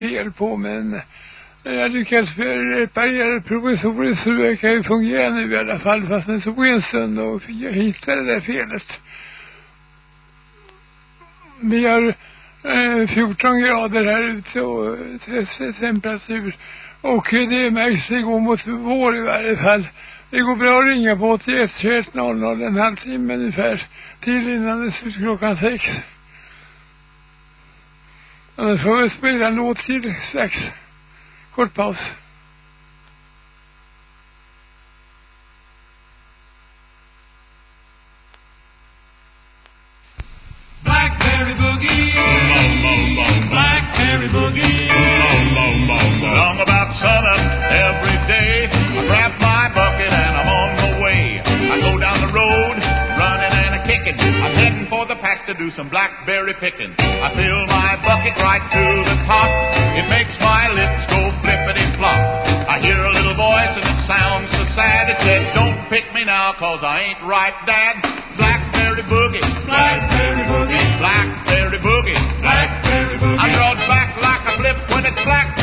fel på men jag lyckades reparera provisoriskt så det verkar ju fungera nu i alla fall fast det tog en stund och jag hittade det där felet. Vi har eh, 14 grader här ute och eh, temperatur och det märks det går mot vår i varje fall. Det går bra att ringa på 81 21 00 en halvtimme ungefär till innan det slutar klockan sex. Annars får vi spela en låt till strax. Kort paus. Blackberry boogie, blackberry to do some blackberry picking. I fill my bucket right to the top. It makes my lips go flippity flop. I hear a little voice and it sounds so sad. It says, Don't pick me now, cause I ain't ripe, Dad. Blackberry boogie, Blackberry boogie, blackberry boogie. blackberry boogie. I draw back like a flip when it's blackberry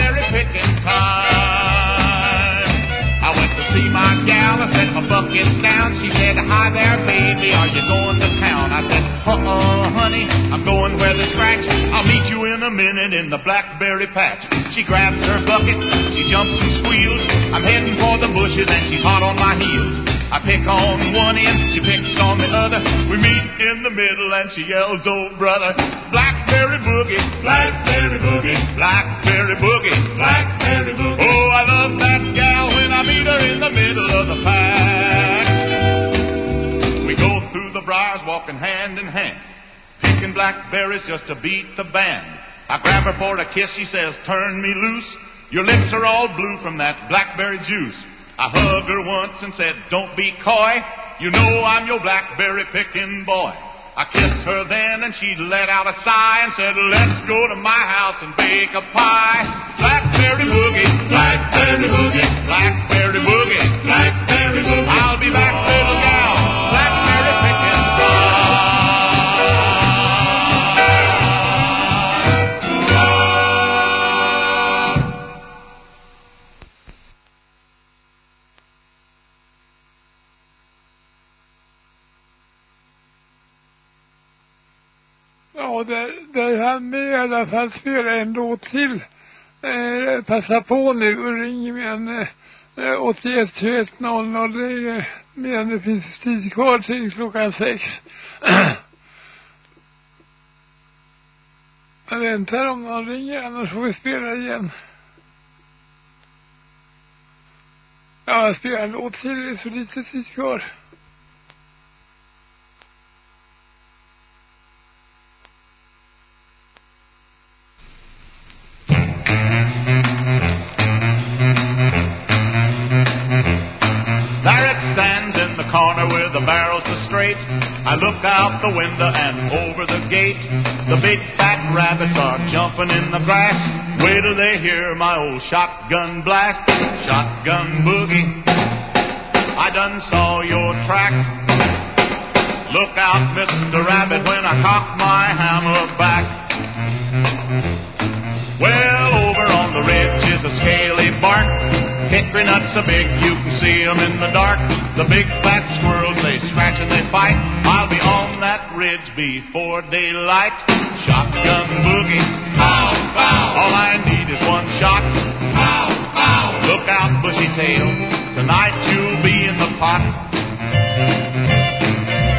gal, I set my bucket down. She said, Hi there, baby, are you going to town? I said, Uh-uh, honey, I'm going where they scratch. I'll meet you in a minute in the blackberry patch. She grabs her bucket, she jumps and squeals. I'm heading for the bushes and she's hot on my heels. I pick on one end, she picks on the other. We meet in the middle and she yells, Oh, brother, blackberry boogie, Blackberry boogie, blackberry boogie. blackberry boogie. Oh, I love that gal of the pack. We go through the briars walking hand in hand, picking blackberries just to beat the band. I grab her for a kiss, she says, turn me loose. Your lips are all blue from that blackberry juice. I hugged her once and said, don't be coy. You know I'm your blackberry picking boy. I kissed her then and she let out a sigh and said, let's go to my house and bake a pie. Blackberry boogie, Blackberry boogie, blackberry boogie. blackberry boogie. I'll be back, little dig där med i alla fall spela en låt till. Eh, passa på nu och ring igen eh, 81 21 00. Det är medan det finns tid kvar till klockan sex. Jag väntar om någon ringer, annars får vi spela igen. Ja, jag spelar en låt till, det är så lite tid kvar. Barrel straight. I look out the window and over the gate. The big fat rabbits are jumping in the grass. Wait till they hear my old shotgun blast. Shotgun boogie. I done saw your tracks. Look out, Mr. Rabbit, when I cock my hammer back. Well, over on the ridge is a scaly bark. Hickory nuts so big you can see 'em in the dark. The big fat squirrels, and they fight. I'll be on that ridge before daylight. Shotgun boogie. Pow, pow, All I need is one shot. pow, pow. Look out, bushy tail. Tonight you'll be in the pot.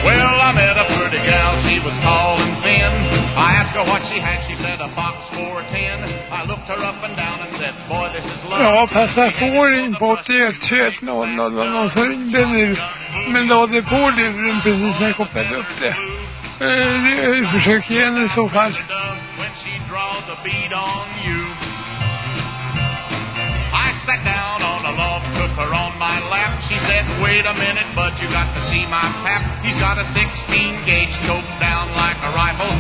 Well, I met a pretty gal. She was tall and thin. I asked her what she had. She said a box 410. I looked her up and down and said, Boy, this is love. Ja, passa på ring på 81 21 00. Det var någon som ringde nu. Men lade på luren precis när jag kopplade upp det. Eh, det- försök igen i så fall. I sat down on a log, took her on my lap. She said, wait a minute, but you got to see my pap. He's got a 16 gauge choked down like a rifle.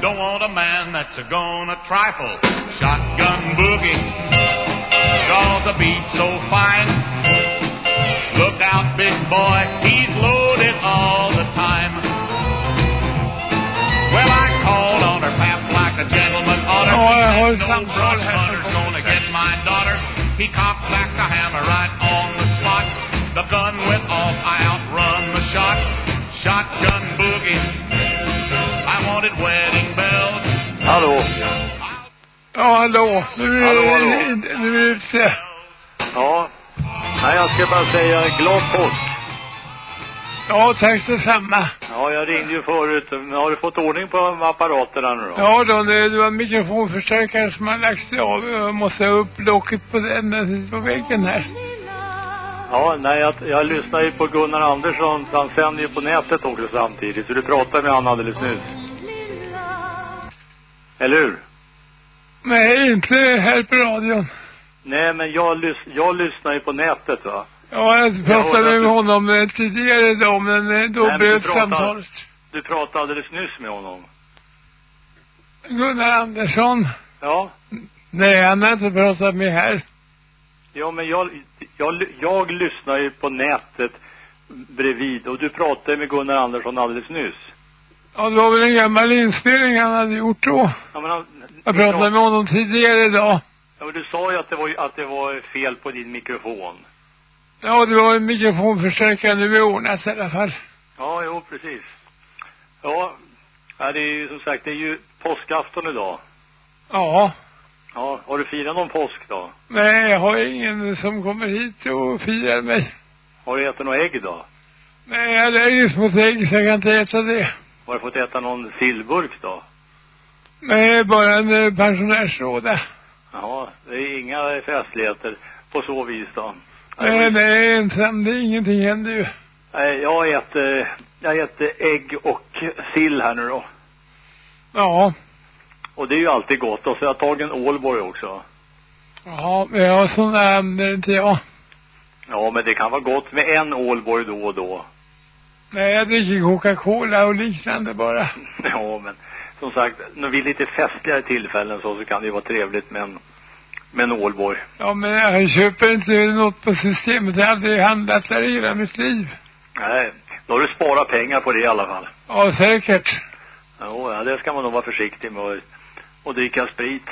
Don't want a man that's a gonna trifle. Shotgun boogie. Draws a bead so fine. Look out, big boy, he's loaded all the time. Well, I called on her pap like a gentleman ought to. Ja, jag har She ett had no samtal brush här on som He cocked back the hammer right on the spot. The gun went off, I outrun the shot. Shotgun boogie. I wanted wedding bells. Hallå? Ja, hallå. Nu är Hallå, det, hallå. Nu är ute. Ja. Nej, jag ska bara säga glad påsk. Ja, tack detsamma. Ja, jag ringde ju förut. Har du fått ordning på apparaterna nu då? Ja då, det, det var mikrofonförstärkare som har lagt sig av. Jag måste ha upp locket på den den på väggen här. Ja, nej, jag, jag lyssnar ju på Gunnar Andersson. Han sänder ju på nätet också samtidigt. Så du pratade med han alldeles nyss. Eller hur? Nej, inte här på radion. Nej, men jag, lys jag lyssnar ju på nätet va. Ja, jag pratade att med honom eh, tidigare idag, men eh, då bröt samtalet. Du pratade alldeles nyss med honom. Gunnar Andersson. Ja. Nej, han har inte pratat med här. Ja, men jag, jag, jag lyssnar ju på nätet bredvid. Och du pratade med Gunnar Andersson alldeles nyss. Ja, det var väl en gammal inspelning han hade gjort då. Ja, men han, Jag pratade med honom tidigare idag. Ja, men du sa ju att det var, att det var fel på din mikrofon. Ja, det var en mikrofonförstärkare. Nu är ordnat i alla fall. Ja, jo, precis. Ja, det är ju som sagt, det är ju påskafton idag. Ja. Ja, har du firat någon påsk då? Nej, jag har ingen som kommer hit och firar mig. Har du ätit några ägg då? Nej, jag är allergisk mot ägg så jag kan inte äta det. Har du fått äta någon sillburk då? Nej, bara en eh, pensionärslåda. Ja, det är inga festligheter på så vis då. Nej, nej, ensam. Det är ingenting händer ju. Nej, jag äter, jag äter ägg och sill här nu då. Ja. Och det är ju alltid gott. Och så har jag tagit en Ålborg också. Ja, jag har sådana använder inte jag. Ja, men det kan vara gott med en Ålborg då och då. Nej, jag dricker Coca-Cola och liknande bara. Ja, men som sagt, när vid lite festligare tillfällen så, så kan det ju vara trevligt med en, med en Ålborg. Ja, men jag köper inte något på systemet. Jag har aldrig handlat där i hela mitt liv. Nej, då har du sparat pengar på det i alla fall. Ja, säkert. Jo, ja, det ska man nog vara försiktig med att och dricka sprit.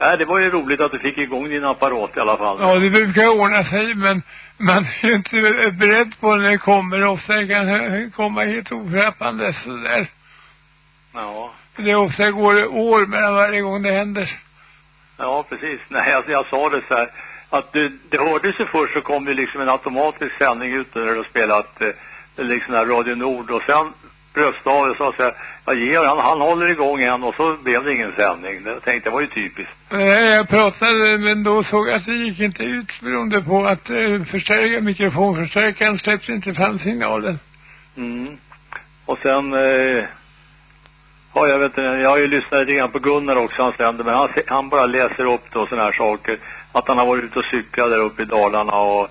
Nej, det var ju roligt att du fick igång din apparat i alla fall. Ja, det brukar ordna sig, men man är ju inte beredd på när det kommer. Ofta kan det komma helt ofrappande sådär. Ja, Det är ofta går det år mellan varje gång det händer. ja precis. Nej, alltså jag sa det så här. Att du, det hördes ju först så kom det liksom en automatisk sändning ut när du spelat eh, liksom här Radio Nord och sen bröst av och sa så här, ja Georg han, han håller igång en och så blev det ingen sändning. Jag tänkte det var ju typiskt. Nej, jag pratade, men då såg jag att det gick inte ut beroende på att eh, förstärka, mikrofonförstärkaren släppte inte fram signalen. Mm. Och sen, eh, ja jag vet inte, jag har ju lyssnat lite grann på Gunnar också, han sänder, men han, han bara läser upp då sådana här saker. Att han har varit ute och cyklat där uppe i Dalarna och,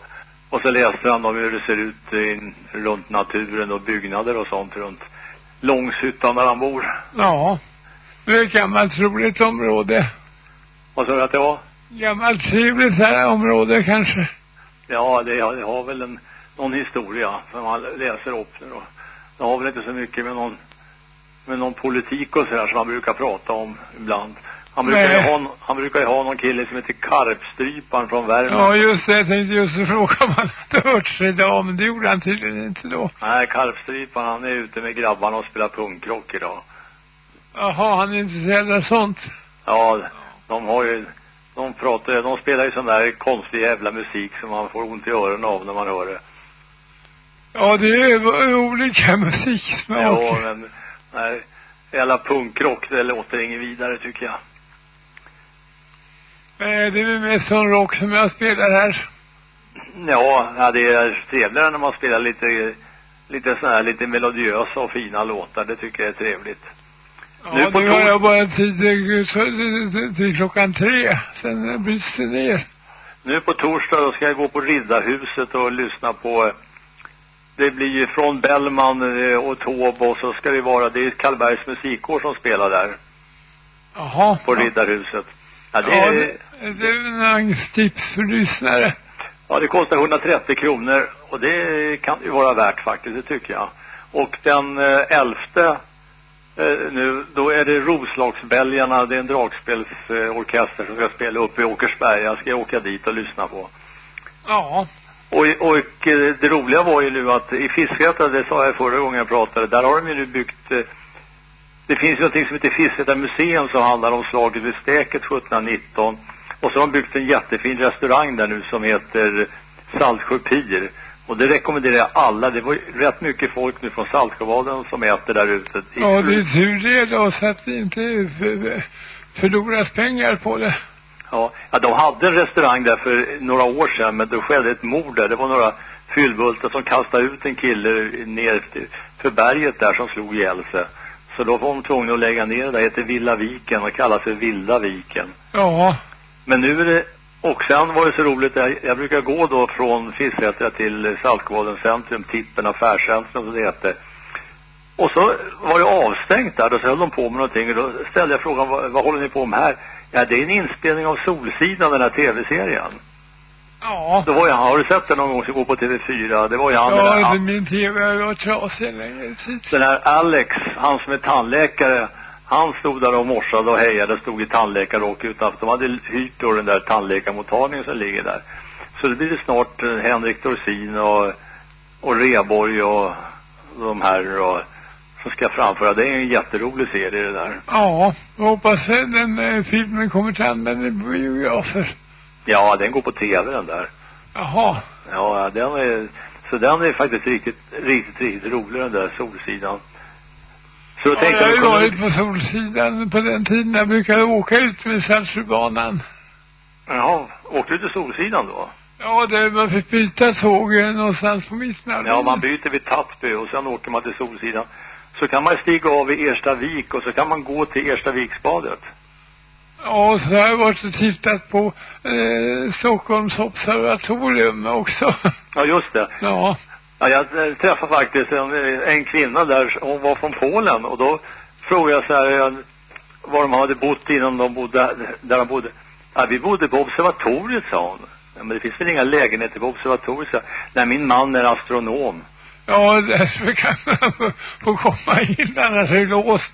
och så läser han om hur det ser ut in, runt naturen och byggnader och sånt runt Långshyttan där han bor. Ja. Det är ett gammalt roligt område. Och så att det var, Gammalt trevligt här område kanske. ja det, har- det har väl en, någon historia som han läser upp nu då. Det har väl inte så mycket med någon, med någon politik och sådär som han brukar prata om ibland. Han brukar, ju ha, han brukar ju ha någon kille som heter Karpstryparen från Värmland. Ja, just det. Jag tänkte just fråga om han hade hört sig idag, men det gjorde han tydligen inte då. Nej, Karpstryparen han är ute med grabbarna och spelar punkrock idag. Jaha, han är intresserad av sånt. Ja, de har ju, de pratar, de spelar ju sån där konstig jävla musik som man får ont i öronen av när man hör det. Ja, det är olika musiksmak. Ja, men, nej, jävla punkrock, det låter inget vidare tycker jag. Eh, Det är väl mest sån rock som jag spelar här. Ja, ja, det är trevligare när man spelar lite, lite sån här, lite melodiösa och fina låtar. Det tycker jag är trevligt. Ja, Nu på nu har jag bara tid till- klockan tre. Sen bryts det ner. Nu på torsdag då ska jag gå på Riddarhuset och lyssna på det blir ju från Bellman eh, och Taube och så ska det vara, det är Karlbergs musikkår som spelar där Jaha. på Riddarhuset. Ja, det, Ja, är, det, det är en angsttips för lyssnare. ja, det kostar 130 kronor och det kan ju vara värt faktiskt, det tycker jag. Och den eh, 11 eh, nu, då är det Roslagsbälgarna, det är en dragspelsorkester som ska spela upp i Åkersberga. Jag ska åka dit och lyssna på. Ja. Och, och eh, det roliga var ju nu att i Fisksätra, det sa jag förra gången jag pratade, där har de ju nu byggt, eh, det finns ju någonting som heter Fisksätra museum som handlar om slaget vid Stäket 1719. Och så har de byggt en jättefin restaurang där nu som heter Saltsjö Pir. Och det rekommenderar jag alla. Det var ju rätt mycket folk nu från Saltsjöbaden som äter där ute. Ja, det är tur det då så att det inte förloras pengar på det. Ja, ja, de hade en restaurang där för några år sedan men då skedde ett mord där. Det var några fyllbultar som kastade ut en kille ner för berget där som slog ihjäl sig. Så då var de tvungna att lägga ner det där. Det heter Villa Viken och kallas för Vilda Viken. Ja. Men nu är det, och sen var det så roligt, jag, jag brukar gå då från Fisksätra till Saltkådens centrum, Tippen affärscentrum som det heter. Och så var det avstängt där, och så höll de på med någonting och då ställde jag frågan, vad, vad håller ni på med här? Ja, det är en inspelning av Solsidan, den här tv-serien. Ja. Då var jag, har du sett den någon gång som går på TV4? Det var ju han, Ja, där, min tv har varit trasig tid. den här Alex, han som är tandläkare, han stod där och morsade och hejade, stod i tandläkarrock utanför. De hade hyrt då den där tandläkarmottagningen som ligger där. Så det blir det snart Henrik Dorsin och, och Reborg och de här och, som ska framföra. Det är en jätterolig serie det där. Ja, jag hoppas att den eh, filmen kommer till användning på biografer. Ja, den går på tv den där. Jaha. Ja, den är, så den är faktiskt riktigt, riktigt, riktigt rolig den där Solsidan. Så då Ja, tänkte jag har ju varit på Solsidan på den tiden jag brukade åka ut med Saltsjöbanan. Jaha, åkte du till Solsidan då? Ja, det, man fick byta tåg någonstans på mitten. Ja, man byter vid Tattby och sen åker man till Solsidan. Så kan man stiga av i Erstavik och så kan man gå till Erstaviksbadet. Ja, så har jag varit och tittat på eh, Stockholms observatorium också. Ja, just det. ja. Ja, jag eh, träffade faktiskt en, eh, en kvinna där, hon var från Polen och då frågade jag så här, eh, var de hade bott innan de bodde, där de bodde. Ja, vi bodde på observatoriet, sa hon. Ja, men det finns väl inga lägenheter på observatoriet, jag. Nej, min man är astronom. Ja, därför kan man få- komma in, annars är det låst.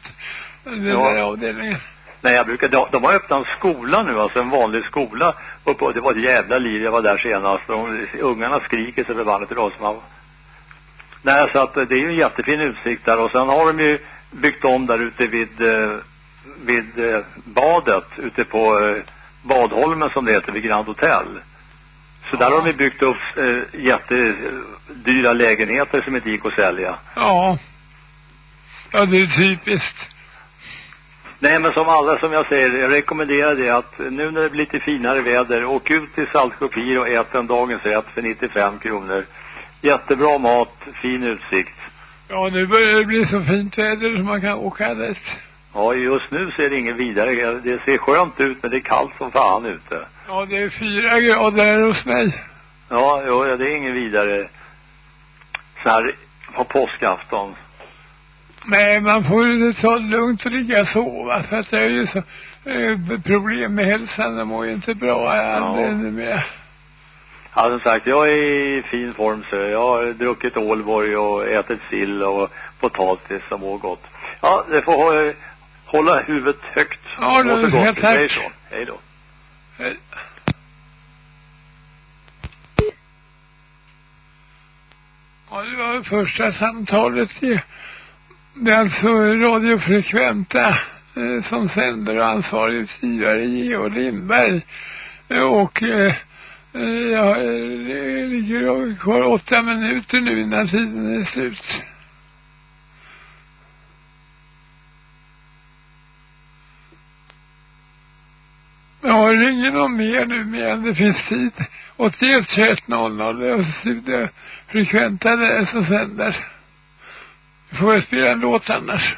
Den Ja. där avdelningen. Nej, jag brukar, de, de har öppnat en skola nu, alltså en vanlig skola. På, det var ett jävla liv, jag var där senast. De, ungarna skriker så förbannat idag som man... Nej, så att eh, det är ju en jättefin utsikt där. Och sen har de ju byggt om där ute vid, eh, vid eh, badet, ute på eh, Badholmen som det heter, vid Grand Hotel. Så där har de byggt upp eh, jättedyra lägenheter som inte gick att sälja. Ja. Ja, det är typiskt. Nej men som alla som jag säger, jag rekommenderar det att nu när det blir lite finare väder, åk ut till Saltkopir och ät en dagens rätt för 95 kronor. Jättebra mat, fin utsikt. Ja, nu börjar det bli så fint väder så man kan åka dit. Ja, just nu ser det ingen vidare. Det ser skönt ut men det är kallt som fan ute. Ja, det är fyra grader hos mig. Ja, ja, det är ingen vidare så här på påskafton. Nej, man får ju ta lugnt och ligga och sova. För att det är ju så eh, problem med hälsan. De mår ju inte bra Ja. ännu mer. Ja, som sagt, jag är i fin form så jag har druckit Ålborg och ätit sill och potatis som mår gott. Ja, det får hålla huvudet högt. Ja, det- så gott. tack. Hej så. Hej då. Hej. Ja, det var första samtalet i, det är alltså radiofrekventa eh, som sänder och ansvarig utgivare Georg Lindberg. Eh, och eh, eh, ja, eh, det ligger kvar åtta minuter nu innan tiden är slut. Ja, ringer någon mer nu men det finns tid. 81 21 00 det är studiefrekventa det är som sänder. Vi får väl spela en låt annars.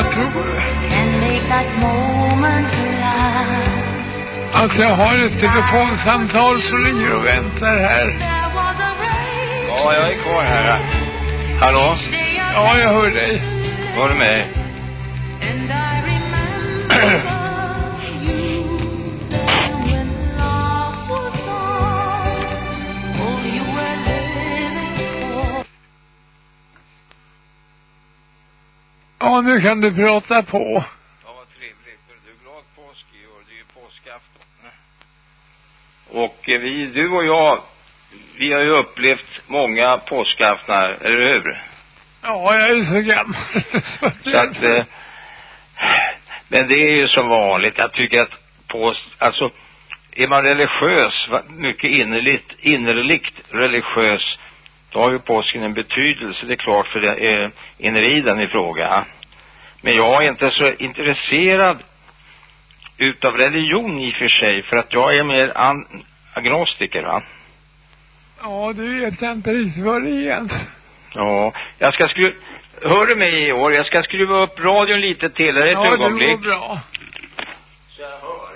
Tror can make that moment last. Alltså jag har ett telefonsamtal som ligger och väntar här. There was a rain Ja, jag är kvar här. Hallå? Ja, jag hör dig. Var du med? Nu kan du prata på. Ja, vad trevligt. Du är glad påsk i år. Det är ju påskafton. Och eh, vi, du och jag, vi har ju upplevt många påskaftnar, eller hur? Ja, jag är så gammal. Så att, eh, men det är ju som vanligt. Jag tycker att påsk, alltså, är man religiös, mycket innerligt, innerligt religiös, då har ju påsken en betydelse, det är klart, för det är individen i fråga. Men jag är inte så intresserad utav religion i och för sig, för att jag är mer agnostiker, va? Ja, inte riktigt vad det är ens. Ja, jag ska skruva, hör du mig i år? Jag ska skruva upp radion lite till, är det ett Ja, det ögonblick? går bra. Så jag hör.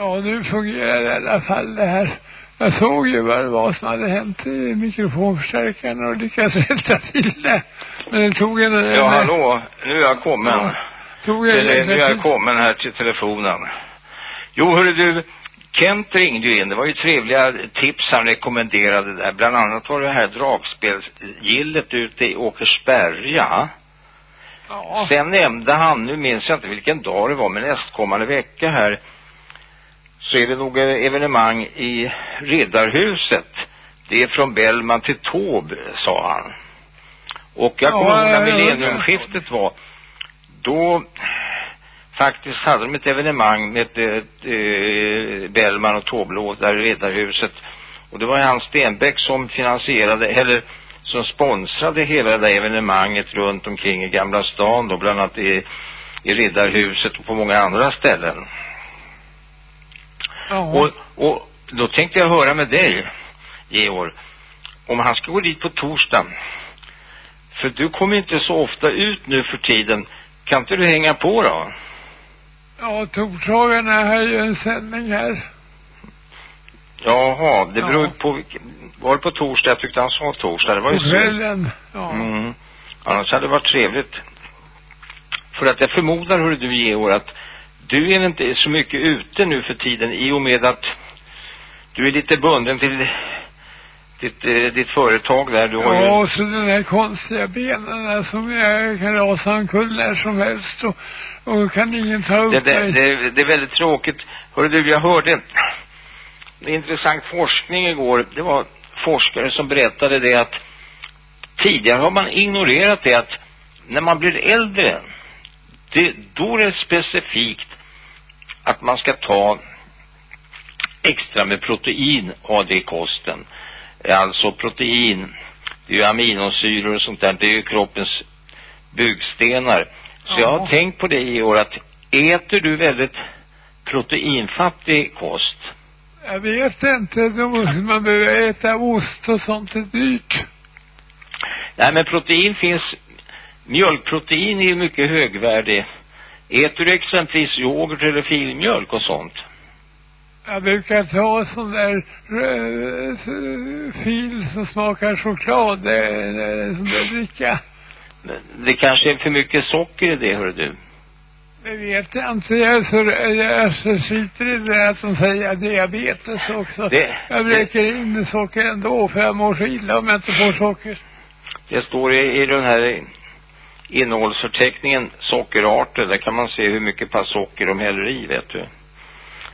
Ja, nu fungerar i alla fall det här. Jag såg ju vad det var som hade hänt i mikrofonförstärkaren och lyckades rätta till det. Men det tog en... Ja, hallå, nu är jag kommen. Ja, tog en... Eller, nu är jag kommen här till telefonen. Jo, hörru du, Kent ringde ju in. Det var ju trevliga tips han rekommenderade där. Bland annat var det här dragspelsgillet ute i Åkersberga. Ja. Sen nämnde han, nu minns jag inte vilken dag det var, men nästkommande vecka här så är det nog ett evenemang i Riddarhuset. Det är från Bellman till Tåb, sa han. Och jag Ja, kommer ihåg när millenniumskiftet var. Då faktiskt hade de ett evenemang med ett, ett, eh, Bellman och Tåblås där i Riddarhuset. Och det var Hans Stenbeck som finansierade, eller som sponsrade hela det där evenemanget runt omkring i Gamla stan då, bland annat i, i Riddarhuset och på många andra ställen. Ja. Och, och då tänkte jag höra med dig, Georg, om han ska gå dit på torsdag. För du kommer inte så ofta ut nu för tiden. Kan inte du hänga på då? Ja, torsdagarna har ju en sändning här. Jaha, det Ja. beror ju på var det på torsdag? Jag tyckte han sa torsdag. Det var ju På kvällen. Ja. Mm. Annars hade det varit trevligt. För att jag förmodar, hörru du Georg, att du är inte så mycket ute nu för tiden i och med att du är lite bunden till ditt, eh, ditt företag där. Du har ju... Ja, och så den här konstiga benen där som jag kan rasa omkull när som helst och, och kan ingen ta upp Det, det, det, det är väldigt tråkigt. Hörru du, jag hörde en, en intressant forskning igår. Det var forskare som berättade det att tidigare har man ignorerat det att när man blir äldre, det, då är det specifikt att man ska ta extra med protein av det kosten. Alltså protein, det är ju aminosyror och sånt där, det är ju kroppens byggstenar. Så jag har tänkt på det i år att äter du väldigt proteinfattig kost? Jag vet inte, då måste man behöver äta ost och sånt är dyrt. Nej men protein finns, mjölkprotein är ju mycket högvärdig. Äter du exempelvis yoghurt eller filmjölk och sånt? Jag brukar ta sån där äh, fil som smakar choklad, det är sån där dricka. Det kanske är för mycket socker i det, hör du. Det vet jag inte. Jag så, jag så skiter i det att de säger diabetes också. Det- jag bräcker in socker ändå för jag mår så illa om jag inte får socker. Det står i, i den här innehållsförteckningen sockerarter. Där kan man se hur mycket pass socker de häller i, vet du.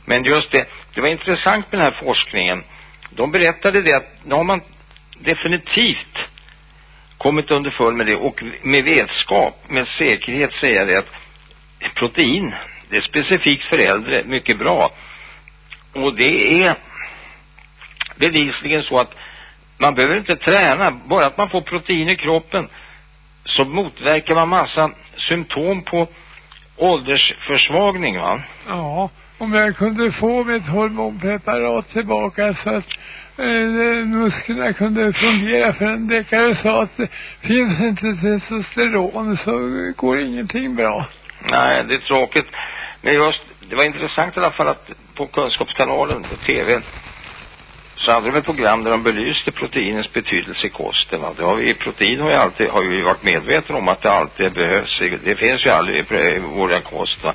Men just det, det var intressant med den här forskningen. De berättade det att nu har man definitivt kommit underfund med det och med vetskap, med säkerhet säga det att protein, det är specifikt för äldre, mycket bra. Och det är bevisligen så att man behöver inte träna, bara att man får protein i kroppen så motverkar man massa symptom på åldersförsvagning va. Ja, om jag kunde få mitt hormonpreparat tillbaka så att eh, musklerna kunde fungera för en läkare sa att det finns inte testosteron så går ingenting bra. Nej, det är tråkigt. Men just, det var intressant i alla fall att på Kunskapskanalen på tv så hade de ett program där de belyste proteinens betydelse i kosten. Va? Det har vi, protein har ju alltid, har ju varit medvetna om att det alltid behövs. Det finns ju aldrig i vår kost va?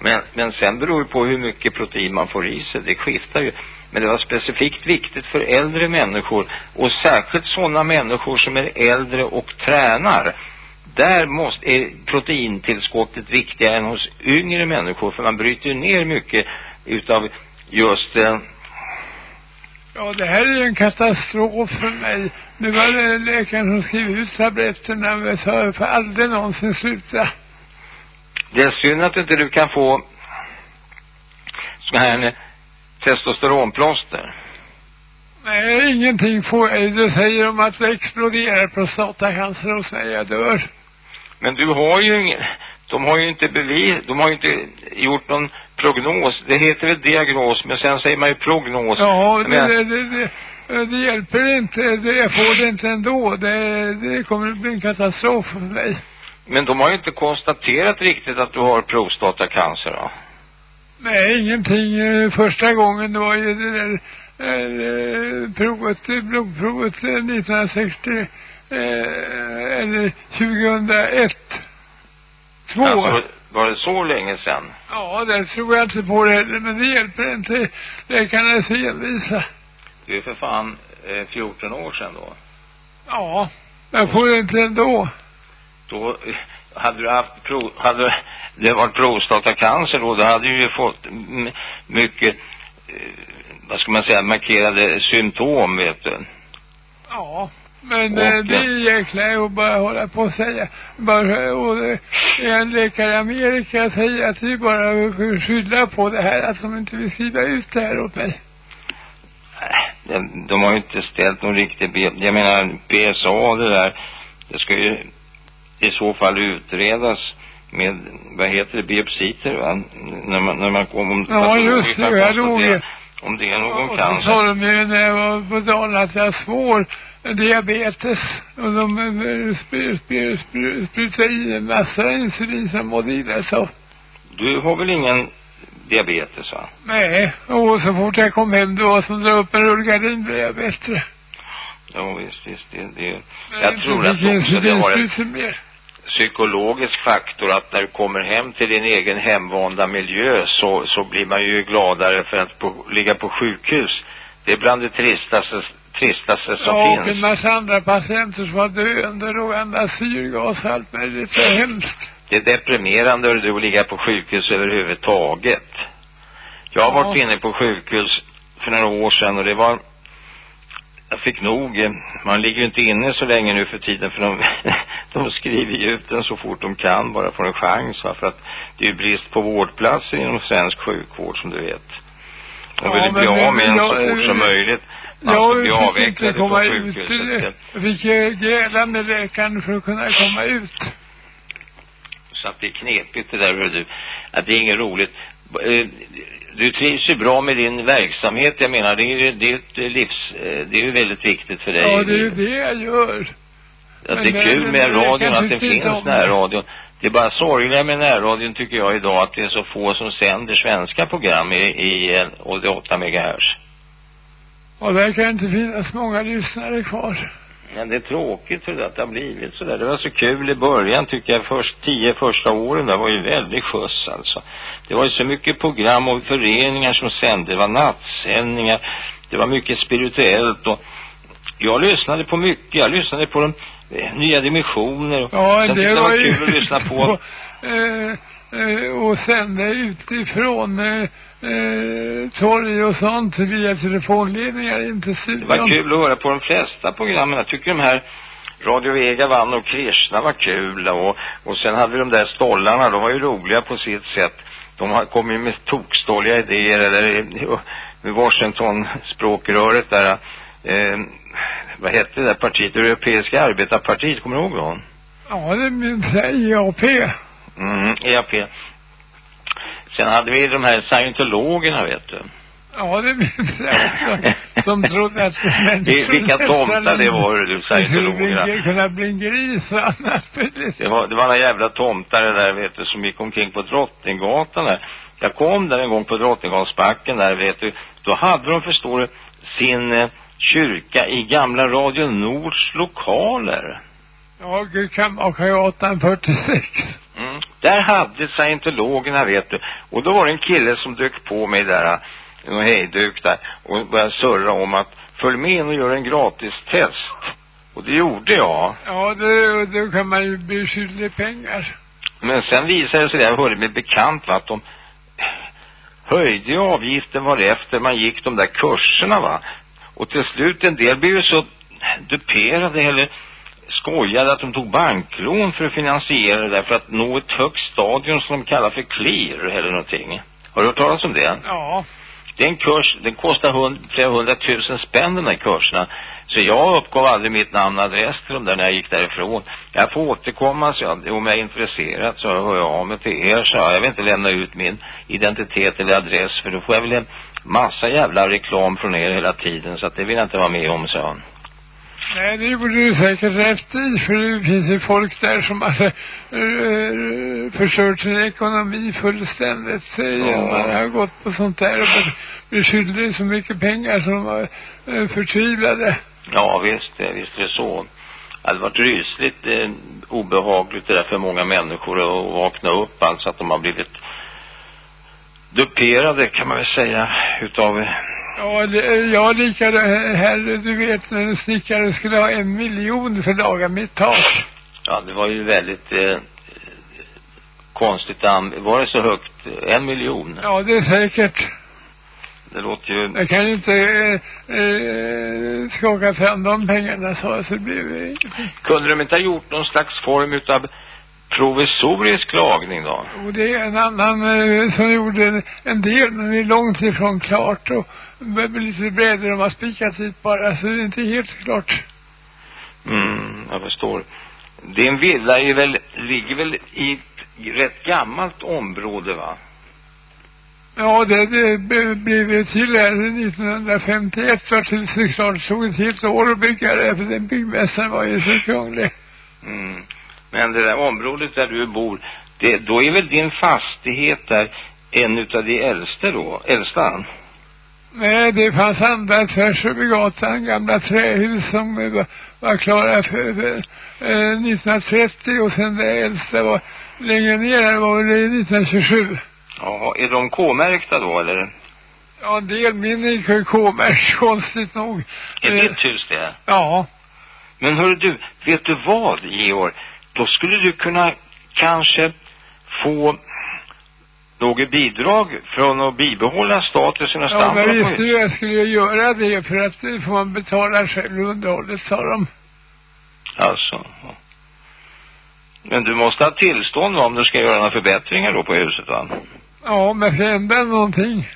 Men, men sen beror det på hur mycket protein man får i sig. Det skiftar ju. Men det var specifikt viktigt för äldre människor och särskilt sådana människor som är äldre och tränar. Där måste, är proteintillskottet viktigare än hos yngre människor för man bryter ju ner mycket utav just eh, Ja, det här är ju en katastrof för mig. Nu var det läkaren som skrev ut tabletterna men jag får aldrig någonsin sluta. Det är synd att inte du kan få sån här testosteronplåster. Nej, ingenting får jag. Det säger de att det exploderar prostatacancer hos mig. Jag dör. Men du har ju ingen, de har ju inte bevis, de har ju inte gjort någon prognos. Det heter väl diagnos, men sen säger man ju prognos. Ja, Jag det, det, det, det, hjälper inte. Det, jag får det inte ändå. Det, det kommer att bli en katastrof för mig. Men de har ju inte konstaterat riktigt att du har prostatacancer då. Nej, ingenting. Eh, Första gången det var ju det där eh, provet, eh, blodprovet eh, 1960 eh, eller 2001. Två. Alltså, var, det så länge sedan? Ja, det tror jag inte på det men det hjälper inte. Läkarna är så envisa. Det är för fan eh, 14 år sedan då. Ja, jag får det inte ändå. Då hade du haft pro, hade det varit prostatacancer då, då hade du ju fått mycket, eh, vad ska man säga, markerade symptom vet du. Ja, men Och, eh, det är jäkla att bara hålla på och säga. Bara, och eh, en läkare i Amerika säger att det är bara skylla på det här, att de inte vill skriva ut det här åt mig. De, de har ju inte ställt någon riktig bild. Jag menar, PSA det där, det ska ju i så fall utredas med, vad heter det, biopsiter va? När man, när man kommer om Ja, just det, jag ju. Om det är någon så cancer. sa de ju när jag var på dagen att jag svår diabetes. Och de eh, spr- spr- spr- sprutade i en massa insulin som mådde illa så. Du har väl ingen diabetes va? Nej, och så fort jag kom hem då som dra upp en rullgardin blev jag bättre. Ja visst, visst. Det, det, Men jag tror att också det har en psykologisk faktor att när du kommer hem till din egen hemvanda miljö så, så blir man ju gladare för att på, ligga på sjukhus. Det är bland det tristaste, tristaste som Ja, och en finns. massa andra patienter som var döende och andas syrgas och allt möjligt. Det är hemskt. Det är deprimerande du att ligga på sjukhus överhuvudtaget. Jag har Ja. varit inne på sjukhus för några år sedan och det var jag fick nog, eh, man ligger ju inte inne så länge nu för tiden för de, de skriver ju ut den så fort de kan bara får en chans va? för att det är ju brist på vårdplatser inom svensk sjukvård som du vet. De Ja, vill ju bli av med den så fort som möjligt. Jag bli fick avvecklad inte komma ut. sjukhuset. Jag fick eh, gräla med läkaren för att kunna komma ut. Så att det är knepigt det där hör du. Att det är inget roligt. Eh, Du trivs ju bra med din verksamhet. Jag menar, det är ju det är ett livs... eh, Det är ju väldigt viktigt för dig. Ja, det är ju det jag gör. Att men det är kul med radion, att det inte finns närradion. Det är bara sorgliga med närradion tycker jag idag att det är så få som sänder svenska program i, i eh, 88 megahertz. Och där kan inte finnas många lyssnare kvar. Men det är tråkigt för det att det har blivit så där. Det var så kul i början tycker jag. Först tio första åren där var ju väldigt skjuts alltså. Det var ju så mycket program och föreningar som sände. Det var nattsändningar. Det var mycket spirituellt och jag lyssnade på mycket. Jag lyssnade på de eh, nya dimensioner. Och Ja, Sen det var var ju... kul att lyssna på. eh, eh, och sända utifrån eh, eh, torg och sånt via telefonledningar in till Det var kul att höra på de flesta programmen. Jag tycker de här Radio Vega vann och Krishna var kul och, och sen hade vi de där stollarna, de var ju roliga på sitt sätt. De kom ju med tokstolliga idéer eller med Washington-språkröret där, eh, vad hette det där partiet, Europeiska arbetarpartiet, kommer du ihåg dem? Ja, det minns jag. IAP. Mm, EAP. Sen hade vi de här scientologerna vet du. Ja, det också. Som trodde att Det- Vilka tomtar det var du, Det scientologerna. skulle kunna bli en gris annat. Det var, det var några jävla tomtar där vet du som gick omkring på Drottninggatan där. Jag kom där en gång på Drottninggatsbacken där vet du. Då hade de förstår du sin eh, kyrka i gamla Radio Nords lokaler. Ja, Kammarkagatan 46. Mm. Där hade scientologerna vet du. Och då var det en kille som dök på mig där, eh, en hejduk där, och började surra om att följ med in och gör en gratis test. Och det gjorde jag. Ja, det, då kan man ju bli skyldig pengar. Men sen visade det sig, jag hörde mig bekant va, att de höjde avgiften varefter man gick de där kurserna va. Och till slut en del blev ju så duperade eller skojade att de tog banklån för att finansiera det där för att nå ett högt stadion som de kallar för clear eller någonting. Har du hört talas om det? Ja. Det är en kurs, den kostar hund, flera hundratusen spänn den här kurserna. Så jag uppgav aldrig mitt namn och adress till dem där när jag gick därifrån. Jag får återkomma, så jag, om jag är intresserad så hör jag av mig till er, så jag. jag vill inte lämna ut min identitet eller adress för då får jag väl en massa jävla reklam från er hela tiden så att det vill jag inte vara med om, så. Nej, det gjorde du säkert rätt i, för det finns ju folk där som har uh, förstört sin ekonomi fullständigt uh, genom att ha gått på sånt där och blivit skyldig så mycket pengar som de var uh, förtvivlade. Ja, visst, eh, visst är det så. Det hade varit rysligt eh, obehagligt det där för många människor att vakna upp, alltså att de har blivit duperade kan man väl säga utav Ja, det, jag likade här, du vet när en snickare skulle ha en miljon för att laga mitt tak. Ja, det var ju väldigt eh, konstigt. Var det så högt? En miljon? Ja, det är säkert. Det låter ju... Jag kan ju inte eh, eh, skaka fram de pengarna så, så det blir Kunde de inte ha gjort någon slags form utav provisorisk lagning då? Och det är en annan eh, som gjorde en, en del, men det är långt ifrån klart och lite brädor de har spikat dit bara, så det är inte helt klart. Mm, jag förstår. Din villa är väl, ligger väl i ett rätt gammalt område va? Ja, det, det blev till här 1951 var huset klart. Det tog ett helt år att bygga det, för den byggmästaren var ju så krånglig. Mm. Men det där området där du bor, det, då är väl din fastighet där en utav de äldste då? Äldsta? Nej, det fanns andra tvärs över gatan, gamla trähus som var, var klara för, för eh, 1930 och sen det äldsta var längre ner, det var väl 1927. Ja, är de K-märkta då eller? Ja, en del min är K-märkt, konstigt nog. Är Eh, ditt hus det? Ja. Men hör du, vet du vad Georg? Då skulle du kunna kanske få något bidrag från att bibehålla statusen och Ja, men standarden jag på visste ju jag skulle göra det för att det får man betala själv underhållet, sa de. Alltså. ja. Men du måste ha tillstånd va, om du ska göra några förbättringar då på huset va? Ja, men för ändra någonting.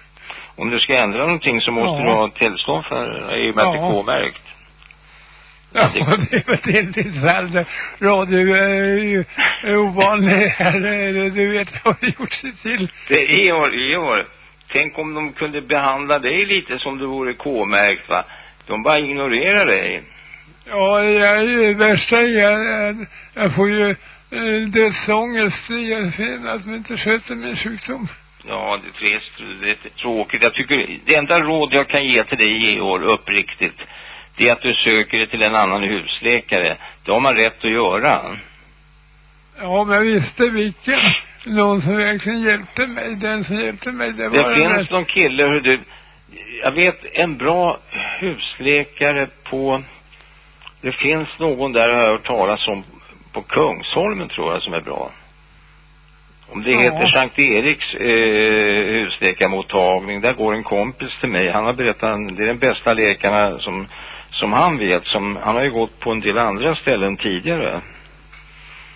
Om du ska ändra någonting så måste Ja. du ha tillstånd för i och med att det är Ja. K-märkt. Ja, det- är väl delvis fall. Radio är ju är ovanlig här. eh, Du vet, har det gjort sig till. Det är Georg. Tänk om de kunde behandla dig lite som du vore K-märkt va? De bara ignorerar dig. Ja, jag är ju värsta är jag, jag får ju eh, dödsångest i att som inte sköter min sjukdom. Ja, det är trist, det är tråkigt. Jag tycker, det enda råd jag kan ge till dig Georg, uppriktigt, det är att du söker dig till en annan husläkare. Det har man rätt att göra. Ja, men jag visste vilken. Någon som verkligen hjälpte mig. Den som hjälpte mig, det var Det finns någon kille, hur du, jag vet en bra husläkare på, det finns någon där jag har hört talas om på Kungsholmen tror jag som är bra. Om det Ja. heter Sankt Eriks eh, husläkarmottagning, där går en kompis till mig. Han har berättat, det är den bästa läkarna som, som han vet, som, han har ju gått på en del andra ställen tidigare.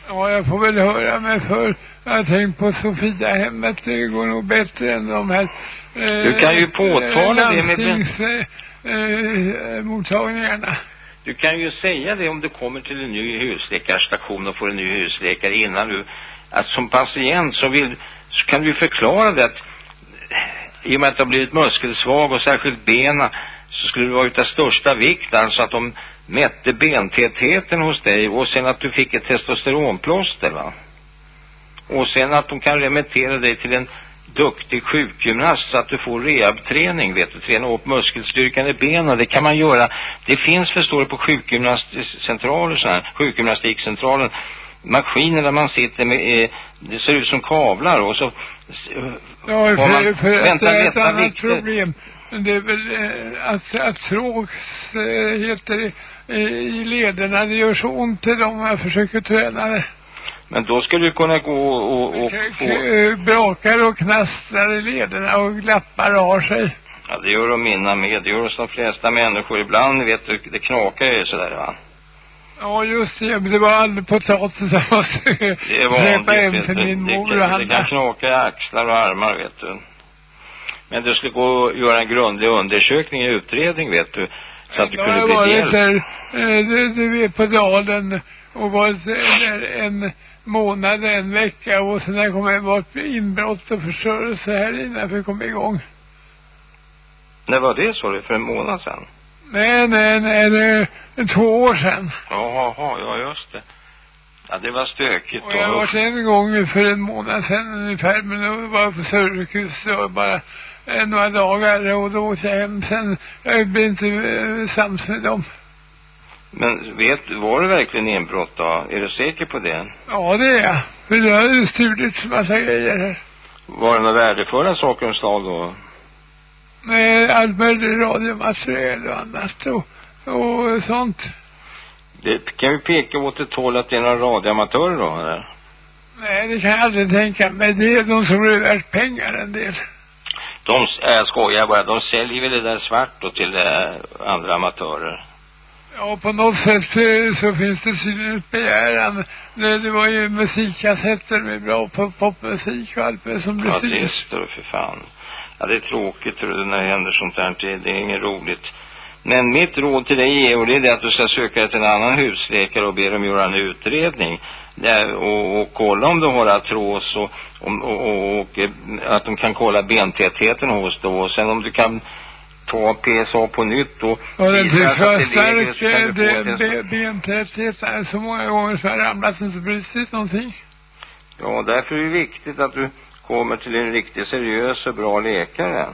Ja, jag får väl höra mig för. Jag har tänkt på Sofia hemmet. Det går nog bättre än de här... Eh, Du kan ju påtala det med- eh, eh, mottagningarna. Du kan ju säga det om du kommer till en ny husläkarstation och får en ny husläkare innan du att som patient så vill, så kan du förklara det att i och med att du har blivit muskelsvag och särskilt bena så skulle det vara utav största vikt alltså att de mätte bentätheten hos dig och sen att du fick ett testosteronplåster va. Och sen att de kan remittera dig till en duktig sjukgymnast så att du får rehabträning, vet du, träna upp muskelstyrkan i benen. Det kan man göra. Det finns, förstår du, på sjukgymnastcentraler så här, sjukgymnastikcentralen, maskiner där man sitter med, eh, det ser ut som kavlar och så Ja, Har för, man- för att vänta, det är ett annat problem. Det är väl eh, att, att tråks eh, heter det, eh, i lederna. Det gör så ont i dem jag försöker träna det. Men då skulle du kunna gå och, och få, k- Brakar och knastrar i lederna och glappar och har sig. ja det gör de mina med, det gör de flesta människor. Ibland vet du, det knakar ju sådär va. Ja, just det. Men det var aldrig potatis jag måste Det släppa hem till min det, mor det, och det kan handla. knaka i axlar och armar vet du. Men du skulle gå och göra en grundlig undersökning och utredning vet du. Så att du kunde har bli jag varit hjälpt. där, du, vet på dalen och varit där en månad, en vecka och sen när jag kom var det inbrott och förstörelse här innan vi kom igång. När var det så du? För en månad sedan? Nej, nej, nej, det är två år sedan. Jaha, ja just det. Ja det var stökigt Och jag har då. varit en gång för en månad sedan ungefär, men då var jag på sjukhus och bara några dagar och då åkte jag hem sen. Jag blev inte eh, sams med dem. Men vet du, var det verkligen inbrott då? Är du säker på det? Ja, det är jag. För det har ju stulits massa grejer här. Var det några värdefulla saker de stal då? med allt möjligt radiomaterial och annat och, och sånt. Det kan ju peka åt ett håll att det är några radioamatörer då, eller? Nej, det kan jag aldrig tänka mig. Det är de som är värt pengar en del. De, äh, skojar bara, de säljer väl det där svart då till äh, andra amatörer. Ja, på något sätt så finns det ett begäran. Det, det var ju musikkassetter med bra pop popmusik och allt det som blev Ja, det står för fan. Ja, det är tråkigt tror du, när det händer sånt här. Det, det är inget roligt. Men mitt råd till dig Georg, det är det att du ska söka till en annan husläkare och be dem göra en utredning. Där, och, och kolla om du har artros och, om, och, och, och eh, att de kan kolla bentätheten hos dig. Och sen om du kan ta PSA på nytt och Och det lägre stark så kan du få det- ett- be- bentäthet. Så många gånger så har ramlat inte brutit någonting. Ja, därför är det viktigt att du kommer till en riktigt seriös och bra läkare.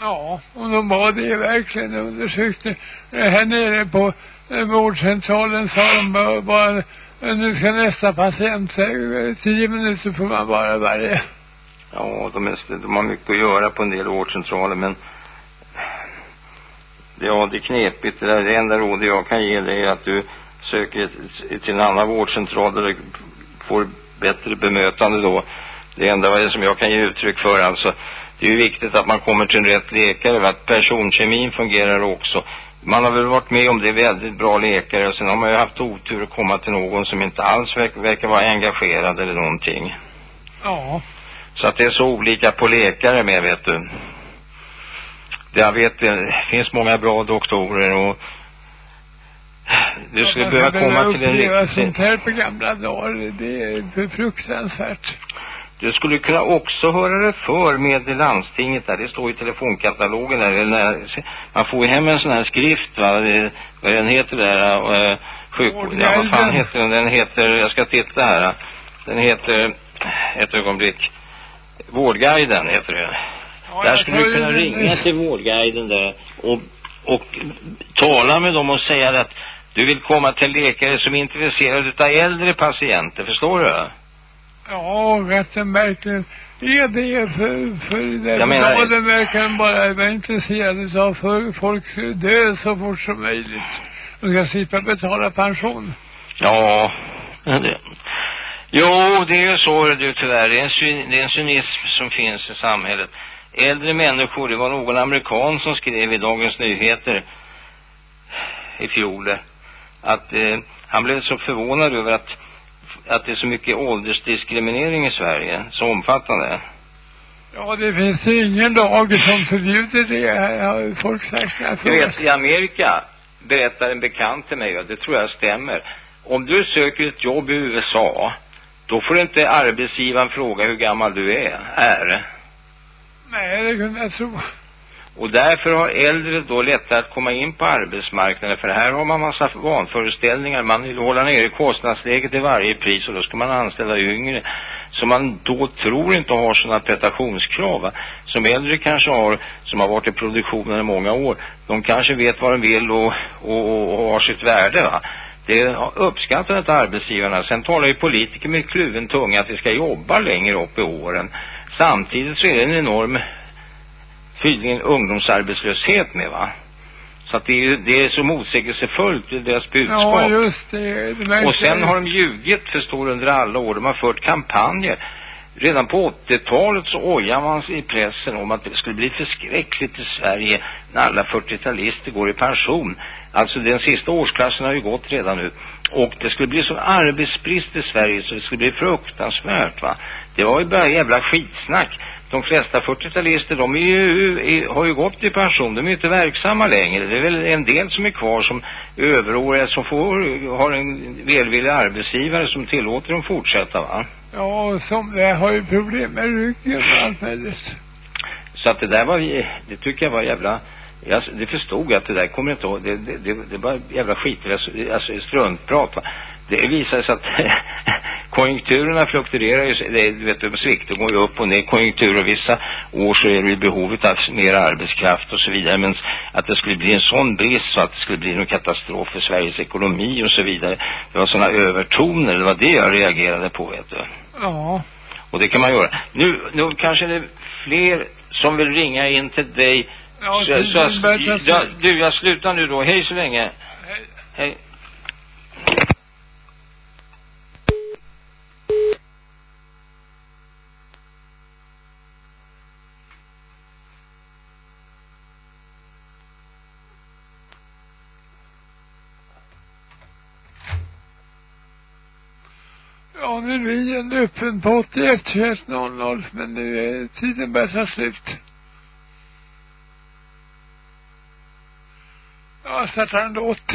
Ja, och de var det verkligen. De undersökte eh, här nere på eh, vårdcentralen sa de bara, nu ska nästa patient säga tio minuter får man vara, varje. Ja, de, är, de har mycket att göra på en del vårdcentraler, men ja, det är knepigt. Det, där, det enda rådet jag kan ge dig är att du söker till en annan vårdcentral där du får bättre bemötande då. Det enda som jag kan ge uttryck för alltså. Det är ju viktigt att man kommer till en rätt läkare, va? att personkemin fungerar också. Man har väl varit med om det väldigt bra läkare och sen har man ju haft otur att komma till någon som inte alls verkar, verkar vara engagerad eller någonting. Ja. Så att det är så olika på läkare med, vet du. Det jag vet, det finns många bra doktorer och du skulle Att behöva komma till en riktig... sånt här på gamla dagar, det är för fruktansvärt. Du skulle kunna också höra det för med landstinget där. Det står i telefonkatalogen där. När, man får ju hem en sån här skrift va. Vad den heter där. Uh, sjuk... Ja, vad fan heter den? Den heter, jag ska titta här. Den heter, ett ögonblick. Vårdguiden heter det. Ja, Där skulle du kunna den- ringa till vårdguiden där och, och tala med dem och säga att du vill komma till läkare som är intresserad utav äldre patienter, förstår du? Ja, den verkligen är det för, för det. Jag menar- Ja, den verkar bara vara intresserad av för folk dö så fort som möjligt. De ska slippa betala pension. Ja, det. Jo, det är ju så du tyvärr. Det är, en syn, det är en cynism som finns i samhället. Äldre människor, det var någon amerikan som skrev i Dagens Nyheter i fjol att eh, han blev så förvånad över att, att det är så mycket åldersdiskriminering i Sverige, så omfattande. Ja, det finns ingen lag som förbjuder det, har folk sagt. Du vet, i Amerika berättar en bekant till mig, och det tror jag stämmer. Om du söker ett jobb i USA Då får inte arbetsgivaren fråga hur gammal du är. är. Nej, det kunde jag tro. Och därför har äldre då lättare att komma in på arbetsmarknaden. För här har man massa vanföreställningar. Man vill hålla nere kostnadsläget till varje pris och då ska man anställa yngre. Som man då tror inte har sådana prestationskrav. Va? Som äldre kanske har, som har varit i produktionen i många år. De kanske vet vad de vill och, och, och, och har sitt värde. Va? Det uppskattar inte arbetsgivarna. Sen talar ju politiker med kluven tunga att vi ska jobba längre upp i åren. Samtidigt så är det en enorm tydligen ungdomsarbetslöshet med va. Så att det är, det är så motsägelsefullt i deras budskap. Ja, just det. det och sen har de ljugit förstår du, under alla år. De har fört kampanjer. Redan på 80-talet så ojar man sig i pressen om att det skulle bli förskräckligt i Sverige när alla 40-talister går i pension. Alltså den sista årsklassen har ju gått redan nu. Och det skulle bli sån arbetsbrist i Sverige så det skulle bli fruktansvärt va. Det var ju bara jävla skitsnack. De flesta 40-talister, de är ju, är, har ju gått i pension. De är ju inte verksamma längre. Det är väl en del som är kvar som överåriga som får, har en välvillig arbetsgivare som tillåter dem fortsätta va. Ja, och somliga har ju problem med ryggen möjligt. Så att det där var, det tycker jag var jävla, jag, det förstod jag att det där kommer inte ihåg, det, det, det, det var jävla skit, alltså, alltså struntprat va. Det visar sig att konjunkturerna fluktuerar ju, det, du vet, de sviktar går ju upp och ner konjunkturer. Vissa år så är det ju behovet av mer arbetskraft och så vidare. Men att det skulle bli en sån brist så att det skulle bli någon katastrof för Sveriges ekonomi och så vidare. Det var sådana övertoner, det var det jag reagerade på vet du. Ja. Och det kan man göra. Nu, nu kanske det är fler som vill ringa in till dig. Ja, så, så, börjar ta ja, slut. du, jag slutar nu då. Hej så länge. Hej. Hej. Ja, nu är linjen öppen på 81 21 00, men nu är tiden börjar ta slut. Ja, startar en låt.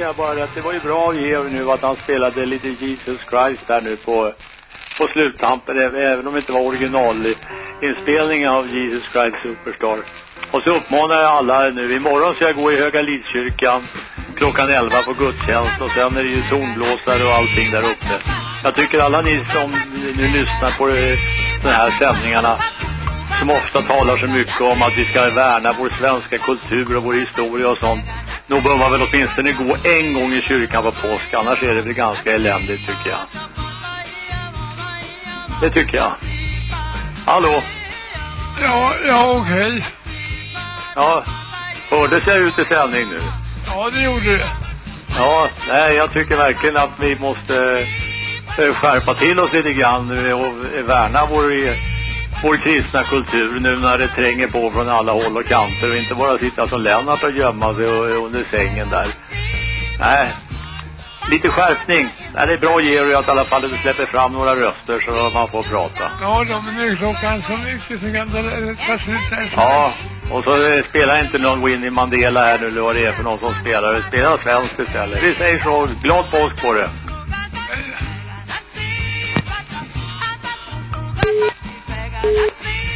Jag säga bara att det var ju bra av Georg nu att han spelade lite Jesus Christ där nu på, på sluttampen, även om det inte var originalinspelningen av Jesus Christ Superstar. Och så uppmanar jag alla nu, imorgon ska jag gå i Höga Lidskyrkan klockan 11 på gudstjänst och sen är det ju tonblåsare och allting där uppe. Jag tycker alla ni som nu lyssnar på eh, de här sändningarna som ofta talar så mycket om att vi ska värna vår svenska kultur och vår historia och sånt. Nog bör man väl åtminstone gå en gång i kyrkan på påsk, annars är det väl ganska eländigt tycker jag. Det tycker jag. Hallå? Ja, ja okej. Ja, hördes jag ut i sändning nu? Ja, det gjorde det. Ja, nej, jag tycker verkligen att vi måste eh, skärpa till oss lite grann och värna vår, eh, vår kristna kultur nu när det tränger på från alla håll och kanter och inte bara sitta som Lennart och gömma sig och- under sängen där. Nej, lite skärpning. Nej, det är bra Georg att i alla fall du släpper fram några röster så man får prata. Ja, då, men nu är klockan så mycket så kan det ta slut här. Ja, och så eh, spelar inte någon Winnie Mandela här nu eller vad det är för någon som spelar. Spela svenskt istället. Vi säger så. Glad påsk på det. I you